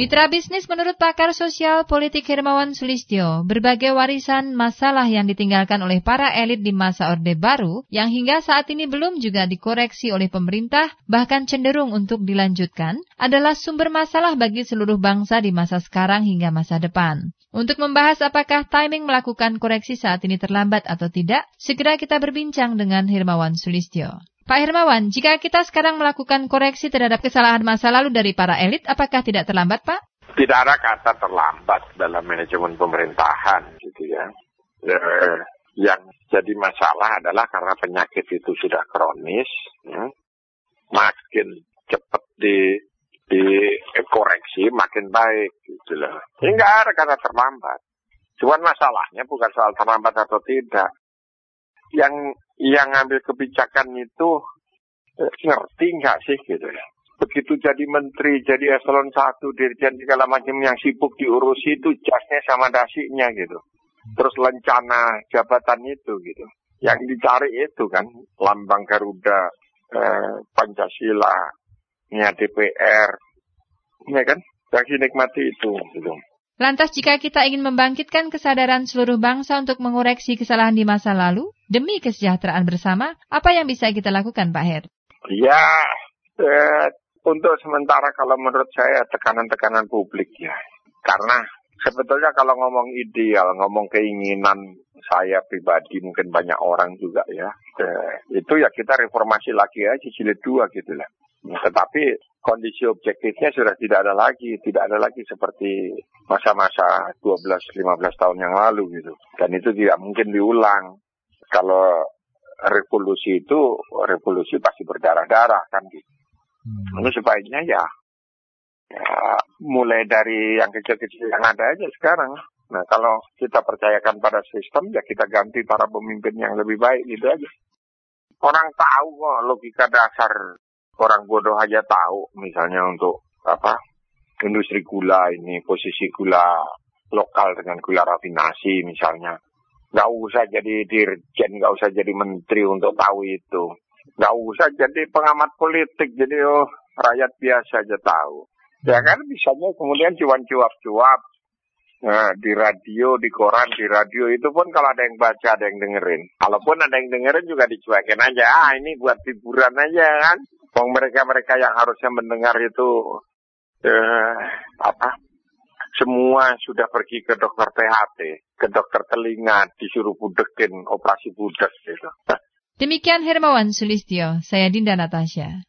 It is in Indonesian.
Mitra bisnis menurut pakar sosial politik Hermawan Sulistyo, berbagai warisan masalah yang ditinggalkan oleh para elit di masa Orde Baru yang hingga saat ini belum juga dikoreksi oleh pemerintah bahkan cenderung untuk dilanjutkan adalah sumber masalah bagi seluruh bangsa di masa sekarang hingga masa depan. Untuk membahas apakah timing melakukan koreksi saat ini terlambat atau tidak, segera kita berbincang dengan Hermawan Sulistyo. Pak Hermawan, jika kita sekarang melakukan koreksi terhadap kesalahan masa lalu dari para elit, apakah tidak terlambat, Pak? Tidak ada kata terlambat dalam manajemen pemerintahan, gitu ya. Eh, yang jadi masalah adalah karena penyakit itu sudah kronis, ya. makin cepat di dikoreksi makin baik, gitu loh. Ini nggak ada kata terlambat. Cuman masalahnya bukan soal terlambat atau tidak. Yang yang ngambil kebijakan itu eh, ngerti nggak sih gitu ya. Begitu jadi menteri, jadi eselon satu, dirjen segala macam yang sibuk diurusi itu jasnya sama dasinya gitu. Terus lencana jabatan itu gitu. Yang dicari itu kan lambang Garuda, eh, Pancasila, nya DPR, ya kan? Yang dinikmati itu gitu. Lantas jika kita ingin membangkitkan kesadaran seluruh bangsa untuk mengoreksi kesalahan di masa lalu, demi kesejahteraan bersama, apa yang bisa kita lakukan Pak Her? Ya, eh, untuk sementara kalau menurut saya tekanan-tekanan publik ya. Karena sebetulnya kalau ngomong ideal, ngomong keinginan saya pribadi, mungkin banyak orang juga ya. Eh, itu ya kita reformasi lagi aja jilid dua gitu lah. Tetapi kondisi objektifnya sudah tidak ada lagi, tidak ada lagi seperti masa-masa 12-15 tahun yang lalu gitu. Dan itu tidak mungkin diulang. Kalau revolusi itu, revolusi pasti berdarah-darah kan gitu. Hmm. Lalu sebaiknya ya, ya mulai dari yang kecil-kecil yang ada aja sekarang. Nah kalau kita percayakan pada sistem ya kita ganti para pemimpin yang lebih baik gitu aja. Orang tahu kok logika dasar orang bodoh aja tahu misalnya untuk apa industri gula ini posisi gula lokal dengan gula rafinasi misalnya nggak usah jadi dirjen nggak usah jadi menteri untuk tahu itu nggak usah jadi pengamat politik jadi oh rakyat biasa aja tahu ya kan bisanya kemudian cuan-cuap-cuap Nah, di radio, di koran, di radio itu pun kalau ada yang baca, ada yang dengerin. Kalaupun ada yang dengerin juga dicuekin aja. Ah, ini buat hiburan aja kan. Wong mereka-mereka yang harusnya mendengar itu eh, apa? Semua sudah pergi ke dokter THT, ke dokter telinga, disuruh budekin operasi budek gitu. Demikian Hermawan Sulistyo, saya Dinda Natasha.